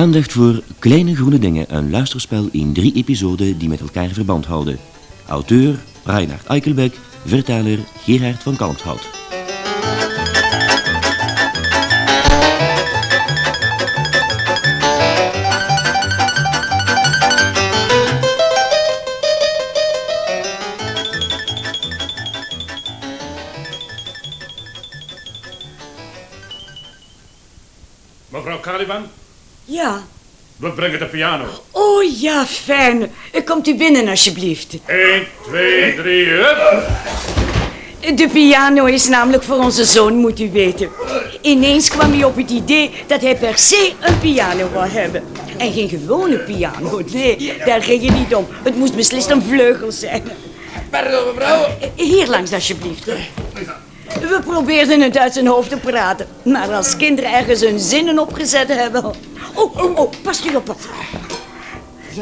Aandacht voor Kleine Groene Dingen, een luisterspel in drie episoden die met elkaar verband houden. Auteur Reinhard Eichelbeck, vertaler Gerard van Kalmthout. Ja. we brengen de piano. Oh ja, fijn. Komt u binnen alsjeblieft. 1, 2, 3, hup. De piano is namelijk voor onze zoon, moet u weten. Ineens kwam hij op het idee dat hij per se een piano wou hebben. En geen gewone piano, nee, daar ging het niet om. Het moest beslist een vleugel zijn. Pardon, mevrouw. Hier langs alsjeblieft. We probeerden het uit zijn hoofd te praten. Maar als kinderen ergens hun zinnen opgezet hebben... Oh, oh, oh, past u op. wat.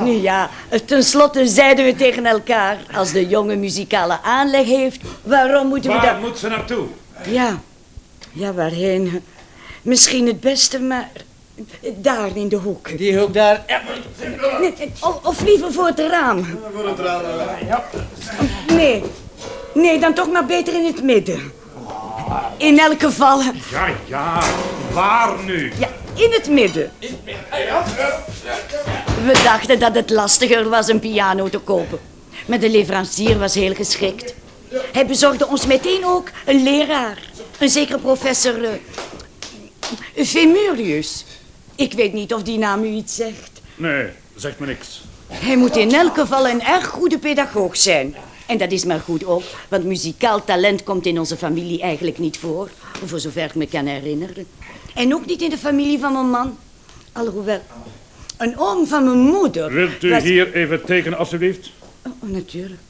Nu ja, tenslotte zeiden we tegen elkaar... als de jongen muzikale aanleg heeft, waarom moeten we Waar dat... moet ze naartoe? Ja, ja, waarheen? Misschien het beste, maar... Daar in de hoek. Die hoek daar. Ja, Nee, of, of liever voor het raam. Voor het raam, Nee, nee, dan toch maar beter in het midden. In elk geval, Ja, ja, waar nu? ja, in het midden. We dachten dat het lastiger was een piano te kopen. Maar de leverancier was heel geschikt. Hij bezorgde ons meteen ook een leraar. Een zekere professor eh, Femurius. Ik weet niet of die naam u iets zegt. Nee, zegt me niks. Hij moet in elk geval een erg goede pedagoog zijn. En dat is maar goed ook, want muzikaal talent komt in onze familie eigenlijk niet voor. Voor zover ik me kan herinneren. En ook niet in de familie van mijn man. Alhoewel, een oom van mijn moeder... Wilt u was- hier even tekenen, alstublieft? Oh, natuurlijk.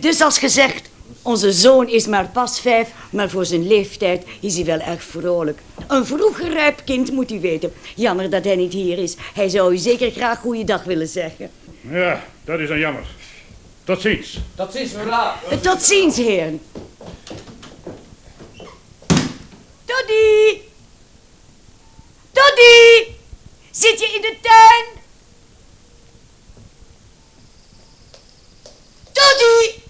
Dus als gezegd, onze zoon is maar pas vijf, maar voor zijn leeftijd is hij wel erg vrolijk. Een vroeg rijp kind, moet u weten. Jammer dat hij niet hier is. Hij zou u zeker graag goeiedag willen zeggen. Ja, dat is een jammer. Tot ziens. Dat ziens, mevrouw. Tot ziens, heren. Doddy! Doddy! Zit je in de tuin? Doddy!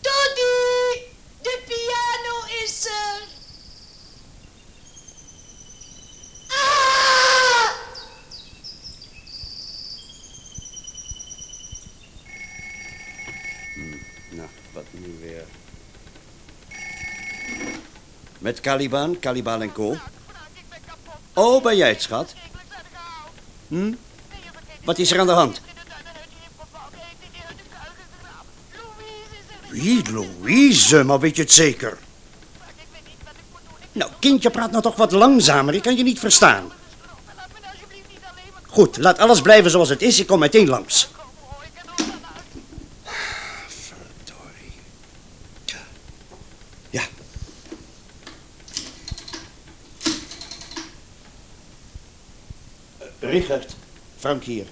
Doddy! De piano is er! Ah! Nou, wat nu weer? Met Caliban, Caliban en Co. Oh, ben jij het, schat? Hm? Wat is er aan de hand? Wie, Louise? Maar weet je het zeker? Nou, kindje, praat nou toch wat langzamer. Ik kan je niet verstaan. Goed, laat alles blijven zoals het is. Ik kom meteen langs. Verdorie. Ja. Eh, Richard, Frank hier.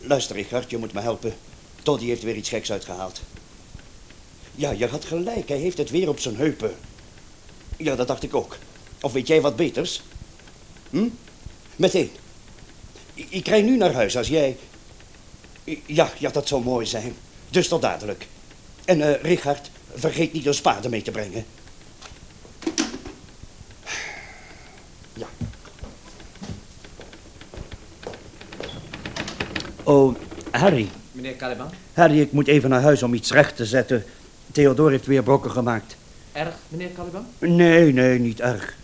Luister, Richard, je moet me helpen. Toddy heeft weer iets geks uitgehaald. Ja, je had gelijk. Hij heeft het weer op zijn heupen. Ja, dat dacht ik ook. Of weet jij wat beters? Hm? Meteen. Ik, rij nu naar huis als jij... Ja, ja, dat zou mooi zijn. Dus tot dadelijk. En eh, Richard, vergeet niet een spade mee te brengen. Oh, Harry. Meneer Caliban. Harry, ik moet even naar huis om iets recht te zetten. Theodore heeft weer brokken gemaakt. Erg, meneer Caliban? Nee, nee, niet erg.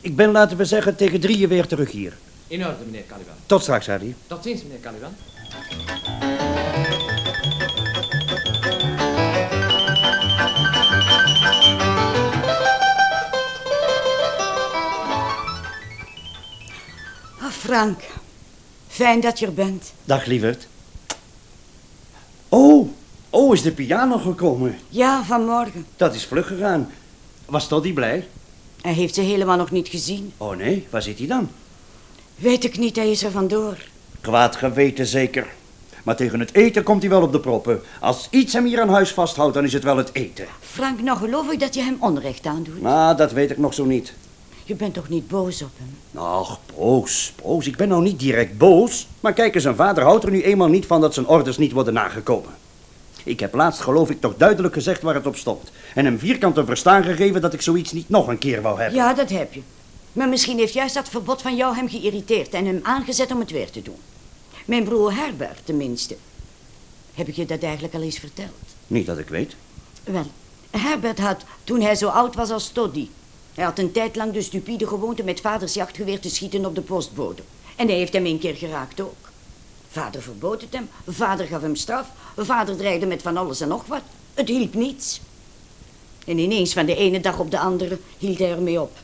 Ik ben, laten we zeggen, tegen drieën weer terug hier. In orde, meneer Caliban. Tot straks, Harry. Tot ziens, meneer Caliban. Ah, Frank, fijn dat je er bent. Dag, lieverd. Oh, oh, is de piano gekomen? Ja, vanmorgen. Dat is vlug gegaan. Was Toddy blij? Hij heeft ze helemaal nog niet gezien. Oh nee, waar zit hij dan? Weet ik niet, hij is er vandoor. Kwaad geweten zeker. Maar tegen het eten komt hij wel op de proppen. Als iets hem hier aan huis vasthoudt, dan is het wel het eten. Frank, nou geloof ik dat je hem onrecht aandoet. Maar dat weet ik nog zo niet. Je bent toch niet boos op hem? Ach, boos, boos. Ik ben nou niet direct boos. Maar kijk eens, zijn vader houdt er nu eenmaal niet van dat zijn orders niet worden nagekomen. Ik heb laatst, geloof ik, toch duidelijk gezegd waar het op stond. En hem vierkant te verstaan gegeven dat ik zoiets niet nog een keer wou hebben. Ja, dat heb je. Maar misschien heeft juist dat verbod van jou hem geïrriteerd en hem aangezet om het weer te doen. Mijn broer Herbert, tenminste. Heb ik je dat eigenlijk al eens verteld? Niet dat ik weet. Wel, Herbert had, toen hij zo oud was als Toddy... Hij had een tijd lang de stupide gewoonte met vaders jachtgeweer te schieten op de postbode. En hij heeft hem een keer geraakt ook. Vader verbood het hem, vader gaf hem straf, vader dreigde met van alles en nog wat. Het hielp niets. En ineens van de ene dag op de andere hield hij ermee op.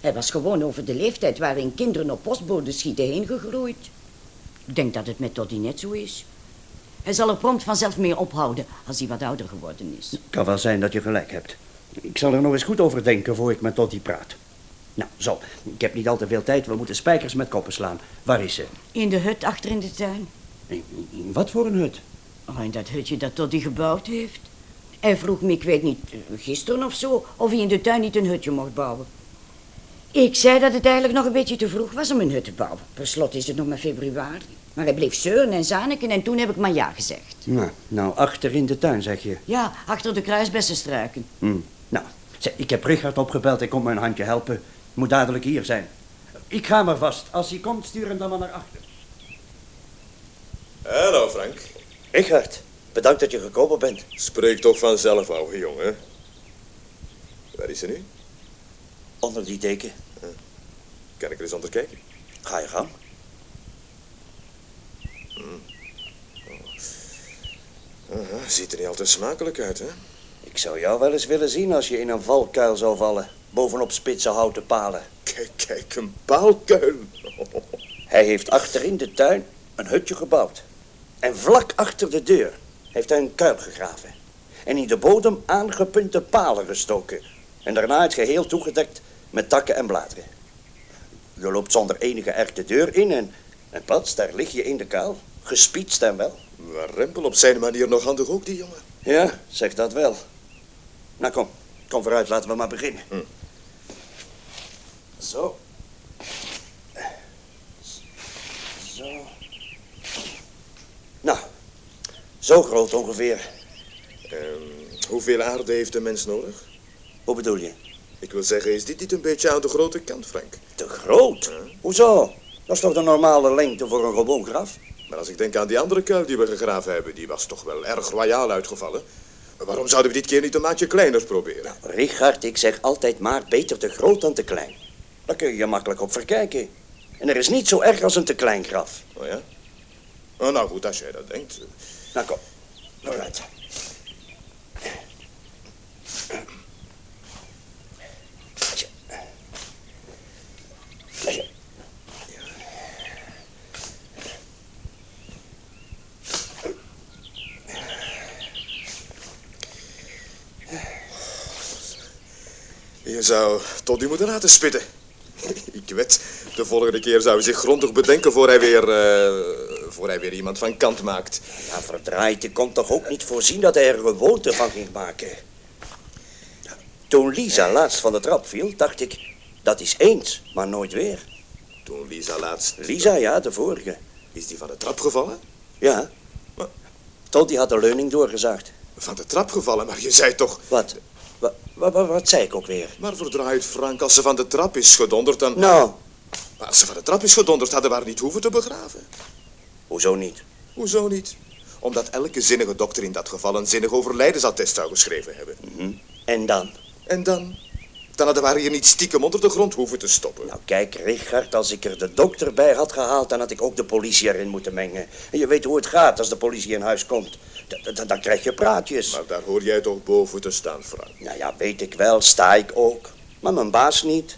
Hij was gewoon over de leeftijd waarin kinderen op postboden schieten heen gegroeid. Ik denk dat het met Toddy net zo is. Hij zal er prompt vanzelf mee ophouden als hij wat ouder geworden is. Kan wel zijn dat je gelijk hebt. Ik zal er nog eens goed over denken voor ik met Toddy praat. Nou, zo. Ik heb niet al te veel tijd. We moeten spijkers met koppen slaan. Waar is ze? In de hut achter in de tuin. In, in wat voor een hut? Oh, in dat hutje dat Toddy gebouwd heeft. Hij vroeg me, ik weet niet, gisteren of zo, of hij in de tuin niet een hutje mocht bouwen. Ik zei dat het eigenlijk nog een beetje te vroeg was om een hut te bouwen. Per slot is het nog maar februari. Maar hij bleef zeuren en zaniken en toen heb ik maar ja gezegd. Nou, nou, achter in de tuin, zeg je. Ja, achter de kruisbessenstruiken. Hm. Nou, zeg, ik heb Richard opgebeld. Hij komt me een handje helpen. Moet dadelijk hier zijn. Ik ga maar vast. Als hij komt, stuur hem dan maar naar achter. Hallo Frank. Richard, bedankt dat je gekomen bent. Spreek toch vanzelf, ouwe jongen. Waar is ze nu? Onder die deken. Kan ik er eens onder kijken? Ga je gang. Aha, ziet er niet altijd smakelijk uit, hè? Ik zou jou wel eens willen zien als je in een valkuil zou vallen. Bovenop spitse houten palen. Kijk, kijk, een paalkuil. Hij heeft achter in de tuin een hutje gebouwd. En vlak achter de deur heeft hij een kuil gegraven. En in de bodem aangepunte palen gestoken. En daarna het geheel toegedekt met takken en bladeren. Je loopt zonder enige erg de deur in en, en pats, daar lig je in de kuil. Gespietst en wel. Maar Rempel op zijn manier nog handig ook, die jongen. Ja, zeg dat wel. Nou kom, kom vooruit, laten we maar beginnen. Hm. Zo. Zo. Nou, zo groot ongeveer. Ehm, hoeveel aarde heeft een mens nodig? Hoe bedoel je? Ik wil zeggen, is dit niet een beetje aan de grote kant, Frank? Te groot? Hoezo? Dat is toch de normale lengte voor een gewoon graf? Maar als ik denk aan die andere kuil die we gegraven hebben, die was toch wel erg royaal uitgevallen. Waarom zouden we dit keer niet een maatje kleiner proberen? Richard, ik zeg altijd maar beter te groot dan te klein. Daar kun je je makkelijk op verkijken. En er is niet zo erg als een te klein graf. Oh ja? Oh, nou goed, als jij dat denkt. Nou kom, vooruit. Je zou Toddy moeten laten spitten. Ik weet, de volgende keer zou hij zich grondig bedenken voor hij weer, eh, voor hij weer iemand van kant maakt. Ja, verdraaid, je kon toch ook niet voorzien dat hij er gewoonte van ging maken. Toen Lisa laatst van de trap viel, dacht ik, dat is eens, maar nooit weer. Toen Lisa laatst... Lisa, ja, de vorige. Is die van de trap gevallen? Ja. Wat? Toddy had de leuning doorgezaagd. Van de trap gevallen, maar je zei toch... Wat? Wat, wat, zei ik ook weer? Maar verdraaid, Frank, als ze van de trap is gedonderd, dan... Nou, Maar als ze van de trap is gedonderd, hadden we haar niet hoeven te begraven. hoezo niet? Hoezo niet? Omdat elke zinnige dokter in dat geval een zinnig overlijdensattest zou geschreven hebben. Hm? En dan? En dan? Dan hadden we haar hier niet stiekem onder de grond hoeven te stoppen. Nou kijk, Richard, als ik er de dokter bij had gehaald, dan had ik ook de politie erin moeten mengen. En je weet hoe het gaat als de politie in huis komt. Dan krijg je praatjes. Maar daar hoor jij toch boven te staan, Frank. Nou ja, weet ik wel, sta ik ook. Maar mijn baas niet.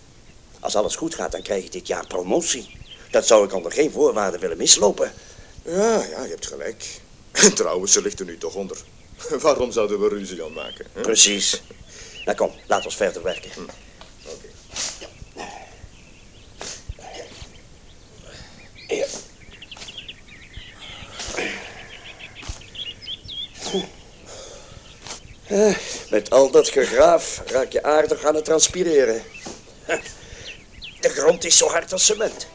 Als alles goed gaat, dan krijg ik dit jaar promotie. Dat zou ik onder geen voorwaarden willen mislopen. Ja, ja, je hebt gelijk. En trouwens, ze ligt er nu toch onder. Waarom zouden we ruzie aan maken? Hè? Precies. Nou kom, laat ons verder werken. Oké. Eh, Met al dat gegraaf raak je aardig aan het transpireren. grond is zo hard als cement.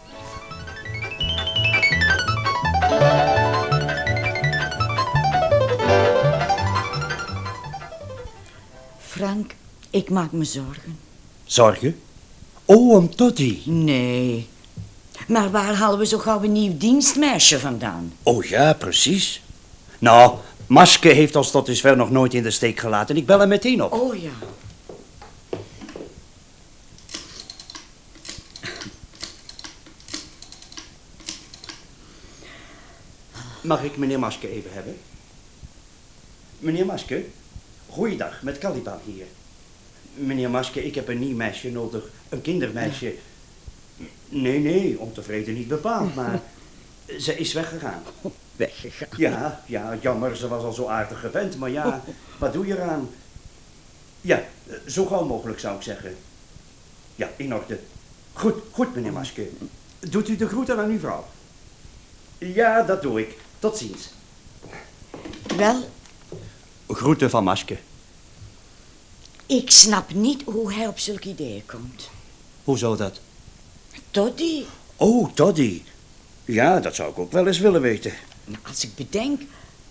Frank, ik maak me zorgen. Zorgen? Oh, om Toddy. Nee. Maar waar halen we zo gauw een nieuw dienstmeisje vandaan? Oh ja, precies. Nou, Maske heeft ons tot dusver nog nooit in de steek gelaten. Ik bel hem meteen op. Oh ja. Mag ik meneer Maske even hebben? Meneer Maske? Goeiedag, met Caliban hier. Meneer Maske, ik heb een nieuw meisje nodig. Een kindermeisje. Nee, nee, ontevreden niet bepaald, maar ze is weggegaan. Weggegaan. Ja, ja, jammer, ze was al zo aardig gewend, maar ja, wat doe je eraan? Ja, zo gauw mogelijk zou ik zeggen. Ja, in orde. Goed, goed, meneer Maske. Doet u de groeten aan uw vrouw? Ja, dat doe ik. Tot ziens. Wel, Groeten van Maske. ik snap niet hoe hij op zulke ideeën komt. Hoezo dat? Toddy, Oh, Toddy. Ja, dat zou ik ook wel eens willen weten. Als ik bedenk,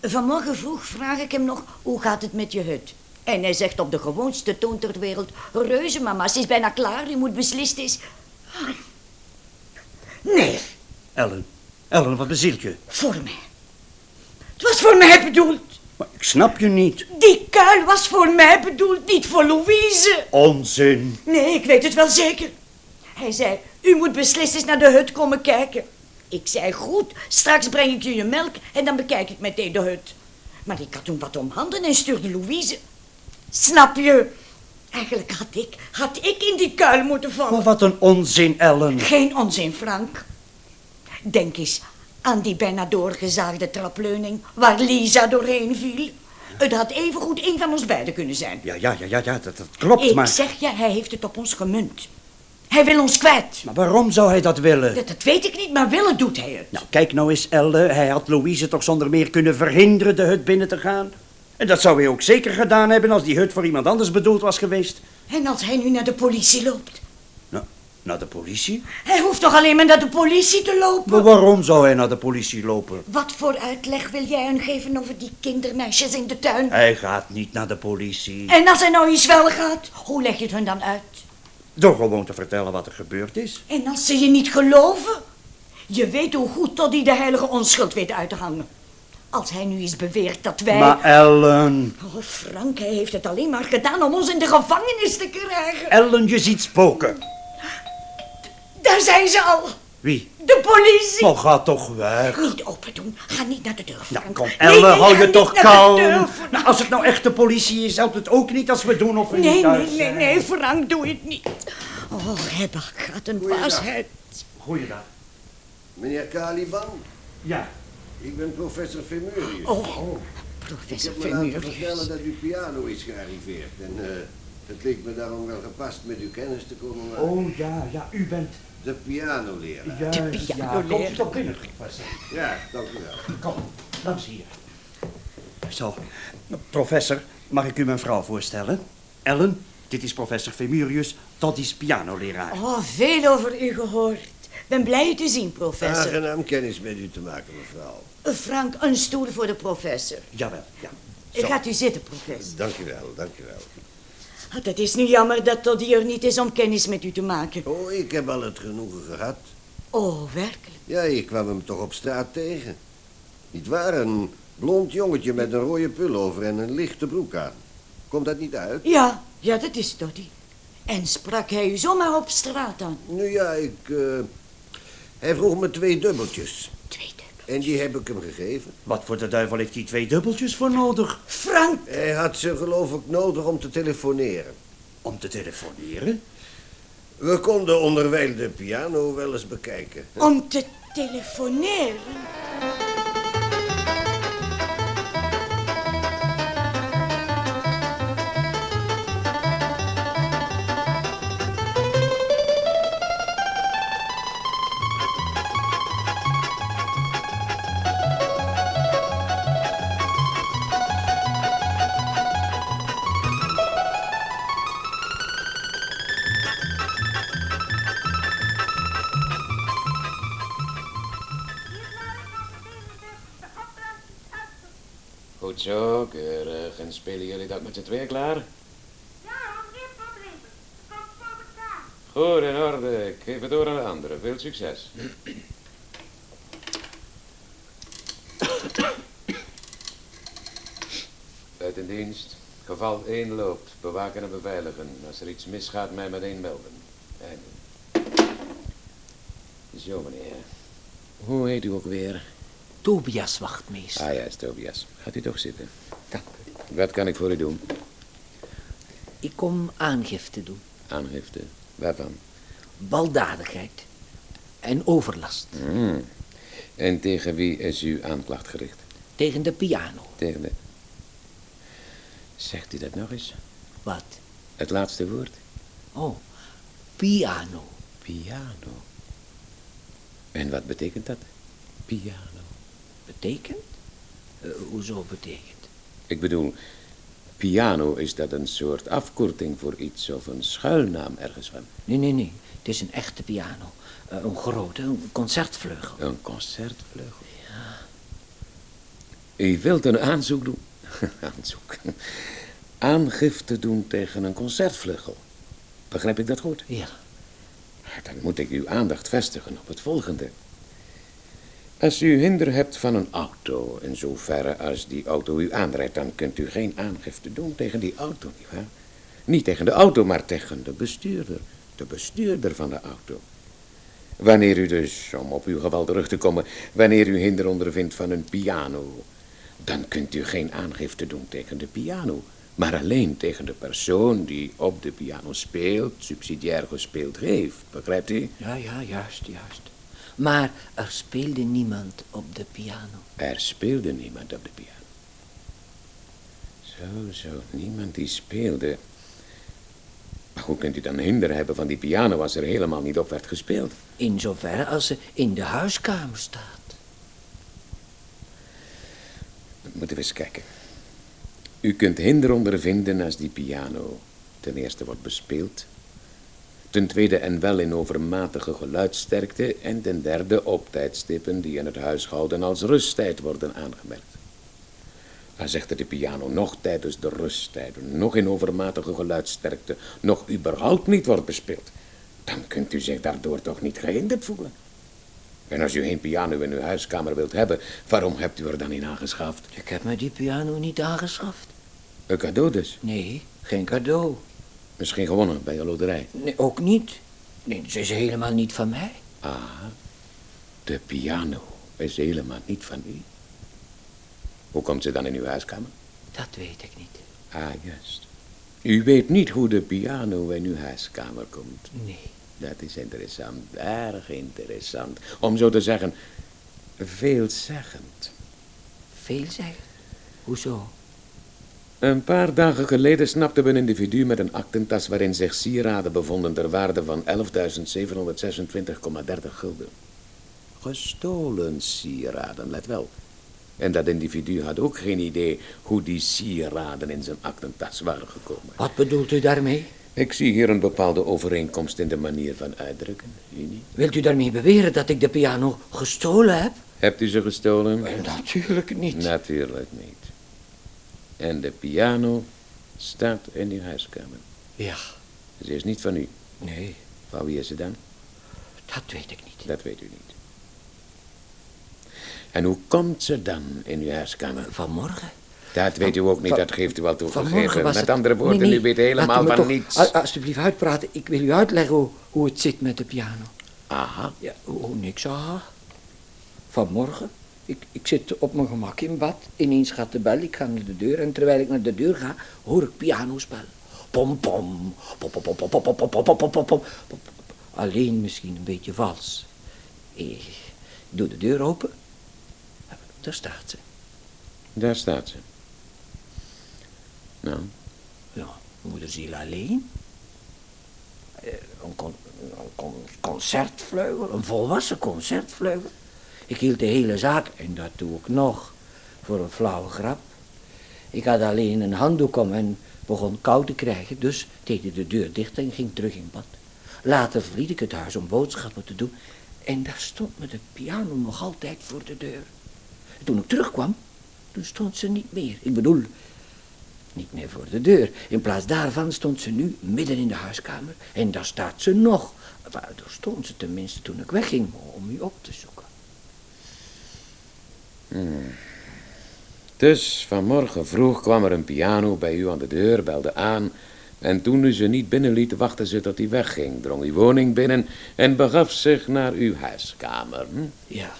vanmorgen vroeg vraag ik hem nog, hoe gaat het met je hut? En hij zegt op de gewoonste toon ter wereld, reuze mama, ze is bijna klaar, u moet beslist is. Nee, Ellen, Ellen, wat bezielt je? voor mij. Het was voor mij bedoeld. Maar ik snap je niet. Die kuil was voor mij bedoeld, niet voor Louise. Onzin. Nee, ik weet het wel zeker. Hij zei, u moet beslist eens naar de hut komen kijken. Ik zei, goed, straks breng ik je je melk en dan bekijk ik meteen de hut. Maar ik had toen wat om handen en stuurde Louise. Snap je? Eigenlijk had ik, had ik in die kuil moeten vallen. Maar wat een onzin, Ellen. Geen onzin, Frank. Denk eens aan die bijna doorgezaagde trapleuning waar Lisa doorheen viel. Het had evengoed een van ons beiden kunnen zijn. Ja, ja, ja, ja, ja dat, dat klopt, Ik maar... zeg je, hij heeft het op ons gemunt. Hij wil ons kwijt. Maar waarom zou hij dat willen? Dat, dat weet ik niet, maar willen doet hij het. Nou, kijk nou eens, Elle. Hij had Louise toch zonder meer kunnen verhinderen de hut binnen te gaan? En dat zou hij ook zeker gedaan hebben als die hut voor iemand anders bedoeld was geweest. En als hij nu naar de politie loopt? Nou, naar de politie? Hij hoeft toch alleen maar naar de politie te lopen? Maar waarom zou hij naar de politie lopen? Wat voor uitleg wil jij hem geven over die kindermeisjes in de tuin? Hij gaat niet naar de politie. En als hij nou eens wel gaat, hoe leg je het hun dan uit? Door gewoon te vertellen wat er gebeurd is. En als ze je niet geloven? Je weet hoe goed Toddy de heilige onschuld weet uit te hangen. Als hij nu eens beweert dat wij... Maar Ellen... Oh, Frank, hij heeft het alleen maar gedaan om ons in de gevangenis te krijgen. Ellen, je ziet spoken. Daar zijn ze al. Wie? De politie. Oh, ga toch weg. Niet open doen. Ga niet naar de deur, Nou, kom, Nee, Elle, nee, hou je toch kalm. Nou, als het nou echt de politie is, helpt het ook niet als we doen of we Nee, niet thuis nee, nee, zijn. nee, Frank, doe het niet. Oh, Hebba gaat een baasheid. Goeiedag. Meneer Caliban, Ja. ik ben professor Femurius. Oh, ik professor heb me laten vertellen dat uw piano is gearriveerd. En eh, het leek me daarom wel gepast met uw kennis te komen maken. Oh, ja, ja, u bent... De pianoleraar. Juist, De ja, pianoleraar. komt toch binnen, professor. Ja, dank u wel. Kom, langs hier. Zo, professor, mag ik u mijn vrouw voorstellen? Ellen, dit is professor Femurius, dat is pianoleraar. Oh, veel over u gehoord. Ben blij u te zien, professor. Aangenaam kennis met u te maken, mevrouw. Frank, een stoel voor de professor. Jawel, ja. Zo. Gaat u zitten, professor. Dank u wel, dank u wel. Ah, Het is nu jammer dat Toddy er niet is om kennis met u te maken. Oh, ik heb al het genoegen gehad. Oh, werkelijk? Ja, ik kwam hem toch op straat tegen. Niet waar, een blond jongetje met een rode pullover en een lichte broek aan. Komt dat niet uit? Ja, ja, dat is Toddy. En sprak hij u zomaar op straat aan? Nu ja, ik... eh, hij vroeg me twee dubbeltjes. En die heb ik hem gegeven. Wat voor de duivel heeft hij twee dubbeltjes voor nodig? Frank, Hij had ze geloof ik nodig om te telefoneren. Om te telefoneren? We konden onderwijl de piano wel eens bekijken. om te telefoneren. Met z'n tweeën klaar? Ja, meneer Podreven. Komt voor elkaar. Goed, in orde. Ik geef het door aan de anderen. Veel succes. Uit in dienst. Geval 1 loopt. Bewaken en beveiligen. Als er iets misgaat, mij meteen melden. Einde. Zo, meneer. Hoe heet u ook weer? Tobias wachtmeester. Ah ja, is Tobias. Gaat u toch zitten. Wat kan ik voor u doen? Ik kom aangifte doen. Aangifte. Waarvan? Baldadigheid. En overlast. Hmm. En tegen wie is uw aanklacht gericht? Tegen de piano. Tegen de... Zegt u dat nog eens? Wat? Het laatste woord? Oh, piano. Piano. En wat betekent dat? Piano. Betekent? Eh, hoezo betekent? Ik bedoel, piano is dat een soort afkorting voor iets of een schuilnaam ergens van? Nee, nee, nee. Het is een echte piano. Eh, een grote, een concertvleugel. Een concertvleugel? Ja. U wilt een aanzoek doen? aanzoek. Aangifte doen tegen een concertvleugel. Begrijp ik dat goed? Ja. Dan moet ik uw aandacht vestigen op het volgende. Als u hinder hebt van een auto, in zoverre als die auto u aanrijdt, dan kunt u geen aangifte doen tegen die auto, nietwaar? Niet tegen de auto, maar tegen de bestuurder. De bestuurder van de auto. Wanneer u dus, om op uw geval terug te komen, wanneer u hinder ondervindt van een piano, dan kunt u geen aangifte doen tegen de piano, maar alleen tegen de persoon die op de piano speelt, subsidiair gespeeld heeft. Begrijpt u? Ja, ja, juist, juist. Maar er speelde niemand op de piano. Er speelde niemand op de piano. Zo, zo, niemand die speelde. Maar hoe kunt u dan hinder hebben van die piano als er helemaal niet op werd gespeeld? In zoverre als ze in de huiskamer staat. Moeten we eens kijken. U kunt hinder ondervinden als die piano ten eerste wordt bespeeld. Ten tweede en wel in overmatige geluidsterkte. En ten derde op tijdstippen die in het huishouden als rusttijd worden aangemerkt. Als echter de piano nog tijdens de rusttijden, nog in overmatige geluidsterkte, nog überhaupt niet wordt bespeeld, dan kunt u zich daardoor toch niet gehinderd voelen. En als u geen piano in uw huiskamer wilt hebben, waarom hebt u er dan in aangeschaft? Ik heb me die piano niet aangeschaft. Een cadeau dus? Nee, geen cadeau. Misschien gewonnen bij een loterij? Nee, ook niet. Nee, ze is helemaal niet van mij. Ah, de piano is helemaal niet van u. Hoe komt ze dan in uw huiskamer? Dat weet ik niet. Ah, juist. U weet niet hoe de piano in uw huiskamer komt. Nee. Dat is interessant, erg interessant. Om zo te zeggen, veelzeggend. Veelzeggend? Hoezo? Een paar dagen geleden snapte een individu met een aktentas waarin zich sieraden bevonden ter waarde van 11.726,30 gulden. Gestolen sieraden, let wel. En dat individu had ook geen idee hoe die sieraden in zijn aktentas waren gekomen. Wat bedoelt u daarmee? Ik zie hier een bepaalde overeenkomst in de manier van uitdrukken. U niet? Wilt u daarmee beweren dat ik de piano gestolen heb? Hebt u ze gestolen? Natuurlijk niet. Natuurlijk niet. En de piano staat in uw huiskamer. Ja. Ze is niet van u. Nee. Van wie is ze dan? Dat weet ik niet. Dat weet u niet. En hoe komt ze dan in uw huiskamer? Vanmorgen. Dat weet u ook niet, dat geeft u wel toegegeven. Met het- andere woorden, Nee, nee, u weet helemaal van toch niets. Alsjeblieft uitpraten. Ik wil u uitleggen hoe, hoe het zit met de piano. Aha. Ja, hoe niks aha. Vanmorgen. Ik, ik zit op mijn gemak in bad. Ineens gaat de bel. Ik ga naar de deur. En terwijl ik naar de deur ga, hoor ik pianospel. Pom pom. Pom pom pom pom pom pom pom pom pom. Alleen misschien een beetje vals. Ik doe de deur open. Daar staat ze. Daar staat ze. Nou, Ja, moederziel alleen. Eh, Een, con- een con- concertvleugel, een volwassen concertvleugel. Ik hield de hele zaak, en dat doe ik nog, voor een flauwe grap. Ik had alleen een handdoek om en begon kou te krijgen, dus deed de deur dicht en ging terug in bad. Later verliet ik het huis om boodschappen te doen en daar stond me de piano nog altijd voor de deur. Toen ik terugkwam, toen stond ze niet meer. Ik bedoel, niet meer voor de deur. In plaats daarvan stond ze nu midden in de huiskamer. En daar staat ze nog. Daar stond ze tenminste toen ik wegging om u op te zoeken. Dus vanmorgen vroeg kwam er een piano bij u aan de deur, belde aan. En toen u ze niet binnenliet, wachtte ze tot hij wegging, drong uw woning binnen en begaf zich naar uw huiskamer. Hm? Ja,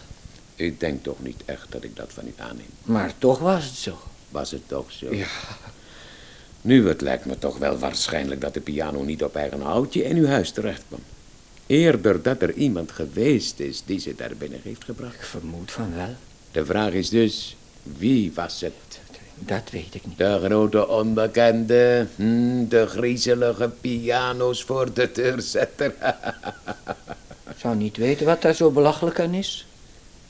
U denkt toch niet echt dat ik dat van u aanneem? maar toch was het zo. Was het toch zo? Ja. Nu, het lijkt me toch wel waarschijnlijk dat de piano niet op eigen houtje in uw huis terecht kwam. Eerder dat er iemand geweest is die ze daar binnen heeft gebracht. Ik vermoed van wel. De vraag is dus, wie was het? Dat weet ik niet. De grote onbekende, hm, de griezelige piano's voor de deurzetter. Ik zou niet weten wat daar zo belachelijk aan is.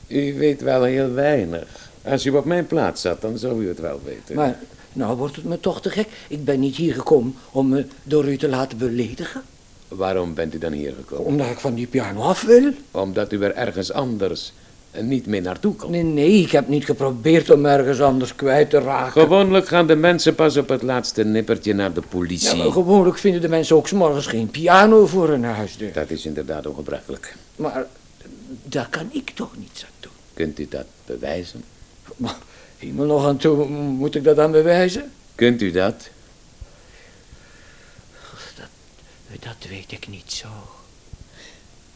u weet wel heel weinig. Als u op mijn plaats zat, dan zou u het wel weten. Maar nou wordt het me toch te gek. Ik ben niet hier gekomen om me door u te laten beledigen. Waarom bent u dan hier gekomen? Omdat ik van die piano af wil. Omdat u er ergens anders niet meer naartoe komt. Nee, nee, ik heb niet geprobeerd om ergens anders kwijt te raken. Gewoonlijk gaan de mensen pas op het laatste nippertje naar de politie. Ja, maar gewoonlijk vinden de mensen ook morgens geen piano voor hun huisdeur. Dat is inderdaad ongebruikelijk. Maar daar kan ik toch niets aan doen. Kunt u dat bewijzen? Maar nog aan toe, moet ik dat aan bewijzen? Kunt u dat? Dat weet ik niet zo.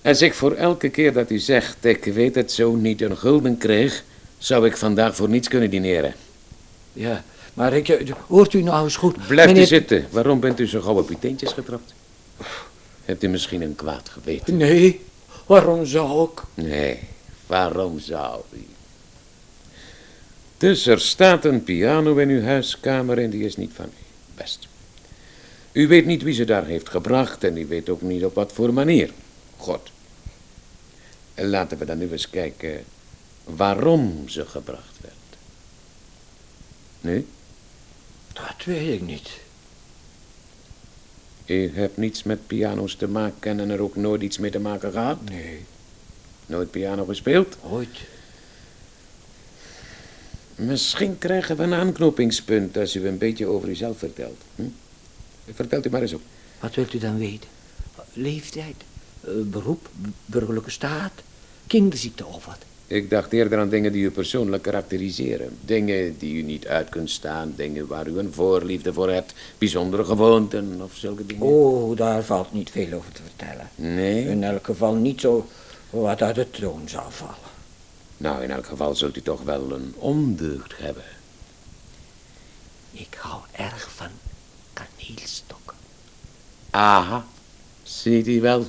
Als ik voor elke keer dat u zegt, ik weet het zo niet, een gulden kreeg, zou ik vandaag voor niets kunnen dineren. Ja, maar ik, eh, hoort u nou eens goed. Blijft u meneer- zitten. Waarom bent u zo gauw op uw teentjes getrapt? Hebt u misschien een kwaad geweten? Nee, waarom zou ik? Nee, waarom zou u? Dus er staat een piano in uw huiskamer en die is niet van u. Best. U weet niet wie ze daar heeft gebracht en u weet ook niet op wat voor manier. God. Laten we dan nu eens kijken waarom ze gebracht werd. Nu? Dat weet ik niet. U hebt niets met piano's te maken en er ook nooit iets mee te maken gehad? Nee. Nooit piano gespeeld? Ooit. Misschien krijgen we een aanknopingspunt als u een beetje over uzelf vertelt. Hm? Vertelt u maar eens op. Wat wilt u dan weten? Leeftijd, beroep, b- burgerlijke staat, kinderziekte of wat? Ik dacht eerder aan dingen die u persoonlijk karakteriseren. Dingen die u niet uit kunt staan, dingen waar u een voorliefde voor hebt, bijzondere gewoonten of zulke dingen. Oh, daar valt niet veel over te vertellen. Nee? In elk geval niet zo wat uit de troon zou vallen. Nou, in elk geval zult u toch wel een ondeugd hebben. Ik hou erg van kaneelstokken. Aha, ziet u wel.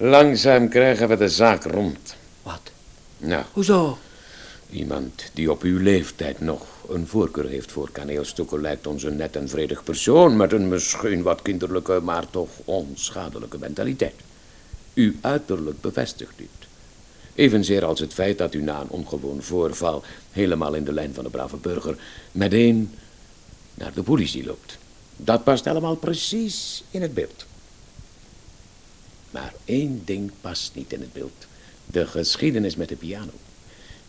Langzaam krijgen we de zaak rond. Wat? Nou, Hoezo? iemand die op uw leeftijd nog een voorkeur heeft voor kaneelstukken lijkt ons een net en vredig persoon met een misschien wat kinderlijke, maar toch onschadelijke mentaliteit. Uw uiterlijk bevestigt dit. Evenzeer als het feit dat u na een ongewoon voorval, helemaal in de lijn van de brave burger, meteen naar de politie loopt. Dat past allemaal precies in het beeld. Maar één ding past niet in het beeld. De geschiedenis met de piano.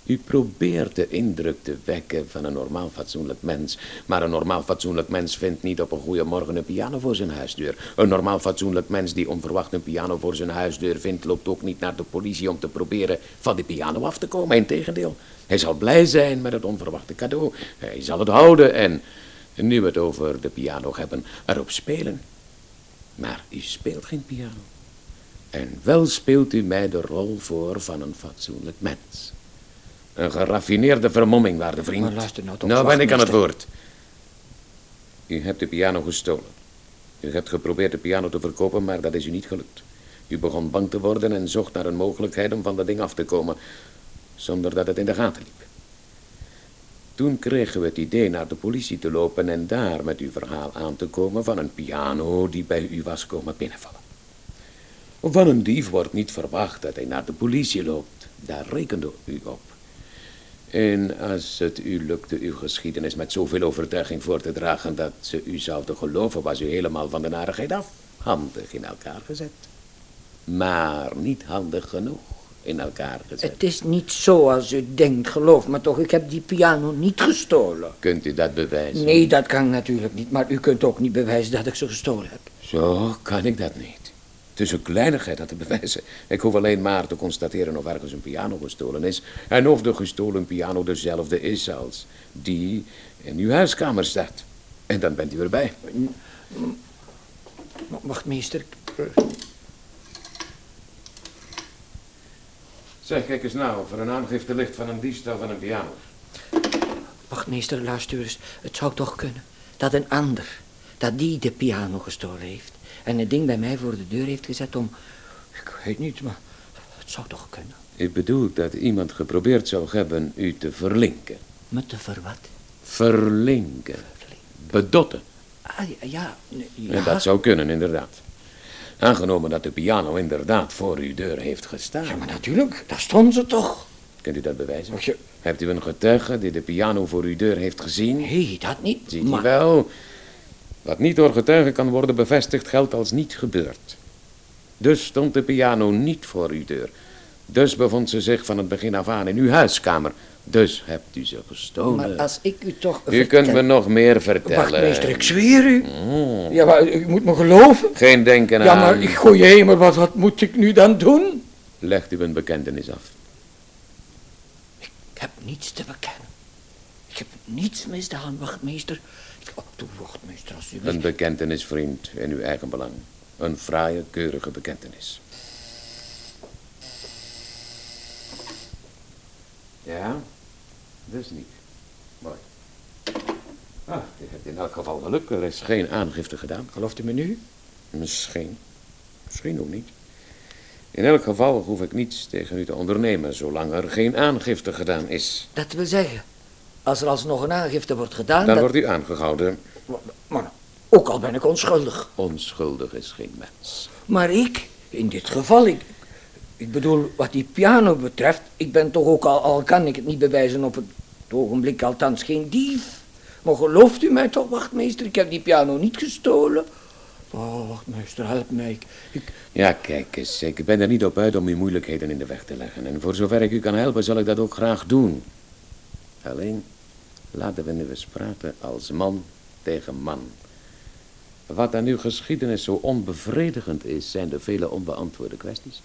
U probeert de indruk te wekken van een normaal fatsoenlijk mens. Maar een normaal fatsoenlijk mens vindt niet op een goede morgen een piano voor zijn huisdeur. Een normaal fatsoenlijk mens die onverwacht een piano voor zijn huisdeur vindt... loopt ook niet naar de politie om te proberen van die piano af te komen. Integendeel, hij zal blij zijn met het onverwachte cadeau. Hij zal het houden en, nu we het over de piano hebben, erop spelen. Maar u speelt geen piano. En wel speelt u mij de rol voor van een fatsoenlijk mens. Een geraffineerde vermomming, waarde vriend. Maar luister nou toch, Nou ben ik aan het woord. U hebt de piano gestolen. U hebt geprobeerd de piano te verkopen, maar dat is u niet gelukt. U begon bang te worden en zocht naar een mogelijkheid om van dat ding af te komen, zonder dat het in de gaten liep. Toen kregen we het idee naar de politie te lopen en daar met uw verhaal aan te komen van een piano die bij u was komen binnenvallen. Van een dief wordt niet verwacht dat hij naar de politie loopt. Daar rekende u op. En als het u lukte uw geschiedenis met zoveel overtuiging voor te dragen dat ze u zouden geloven, was u helemaal van de narigheid af. Handig in elkaar gezet. Maar niet handig genoeg. in elkaar gezet. Het is niet zoals u denkt, geloof me toch. Ik heb die piano niet gestolen. Kunt u dat bewijzen? Nee, dat kan natuurlijk niet. Maar u kunt ook niet bewijzen dat ik ze gestolen heb. Zo kan ik dat niet. Het is een kleinigheid dat te bewijzen. Ik hoef alleen maar te constateren of ergens een piano gestolen is. En of de gestolen piano dezelfde is als die in uw huiskamer staat. En dan bent u erbij. Wacht, meester. Zeg, kijk eens nou of er een aangifte ligt van een diefstal van een piano. Wacht, meester, luister eens. Het zou toch kunnen dat een ander, dat die de piano gestolen heeft. En het ding bij mij voor de deur heeft gezet om... Ik weet niet, maar het zou toch kunnen. Ik bedoel dat iemand geprobeerd zou hebben u te verlinken. Met de verwat. Verlinken. Bedotten. Ah, ja, ja. En dat zou kunnen, inderdaad. Aangenomen dat de piano inderdaad voor uw deur heeft gestaan. Ja, maar natuurlijk, daar stond ze toch. Kunt u dat bewijzen? Je- Hebt u een getuige die de piano voor uw deur heeft gezien? Nee, dat niet. Ziet maar... u wel? Wat niet door getuigen kan worden bevestigd, geldt als niet gebeurd. Dus stond de piano niet voor uw deur. Dus bevond ze zich van het begin af aan in uw huiskamer. Dus hebt u ze gestolen. Maar als ik u toch... U kunt me nog meer vertellen. Wacht, meester, ik zweer u. Oh. Ja, maar u moet me geloven. Geen denken Ja, aan. maar ik gooi je hemel, wat, wat moet ik nu dan doen? Legt u een bekentenis af. Ik heb niets te bekennen. Ik heb niets misdaan, wachtmeester. Ik- Oh, wachtmeester, u... Een bekentenis, vriend, in uw eigen belang. Een fraaie, keurige bekentenis. Ja, dus niet. Mooi. Ah, u hebt in elk geval geluk. Er is geen aangifte gedaan. Gelooft u me nu? Misschien. Misschien ook niet. In elk geval hoef ik niets tegen u te ondernemen, zolang er geen aangifte gedaan is. Dat wil zeggen, als er alsnog een aangifte wordt gedaan... Dan dat- wordt u aangehouden. Maar ook al ben ik onschuldig. Onschuldig is geen mens. Maar ik, in dit geval, ik, ik bedoel, wat die piano betreft, ik ben toch ook al, al kan ik het niet bewijzen op het ogenblik, althans geen dief. Maar gelooft u mij toch, wachtmeester, ik heb die piano niet gestolen. Oh, wachtmeester, help mij. Ik, Ja, kijk eens, ik ben er niet op uit om u moeilijkheden in de weg te leggen. En voor zover ik u kan helpen, zal ik dat ook graag doen. Alleen, laten we nu eens praten als man tegen man. Wat aan uw geschiedenis zo onbevredigend is, zijn de vele onbeantwoorde kwesties.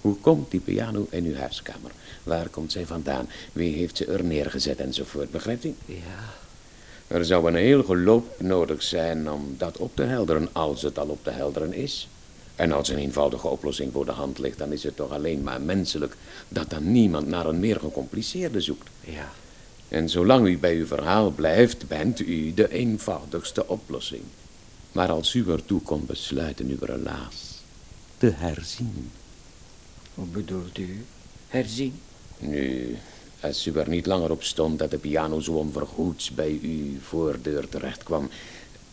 Hoe komt die piano in uw huiskamer? Waar komt zij vandaan? Wie heeft ze er neergezet enzovoort, begrijpt u? ja, Er zou een heel geloop nodig zijn om dat op te helderen, als het al op te helderen is. En als een eenvoudige oplossing voor de hand ligt, dan is het toch alleen maar menselijk dat dan niemand naar een meer gecompliceerde zoekt. ja. En zolang u bij uw verhaal blijft, bent u de eenvoudigste oplossing. Maar als u ertoe kon besluiten uw relaas te herzien. Hoe bedoelt u? Herzien? Nu, als u er niet langer op stond dat de piano zo onvergoeds bij uw voordeur terecht kwam,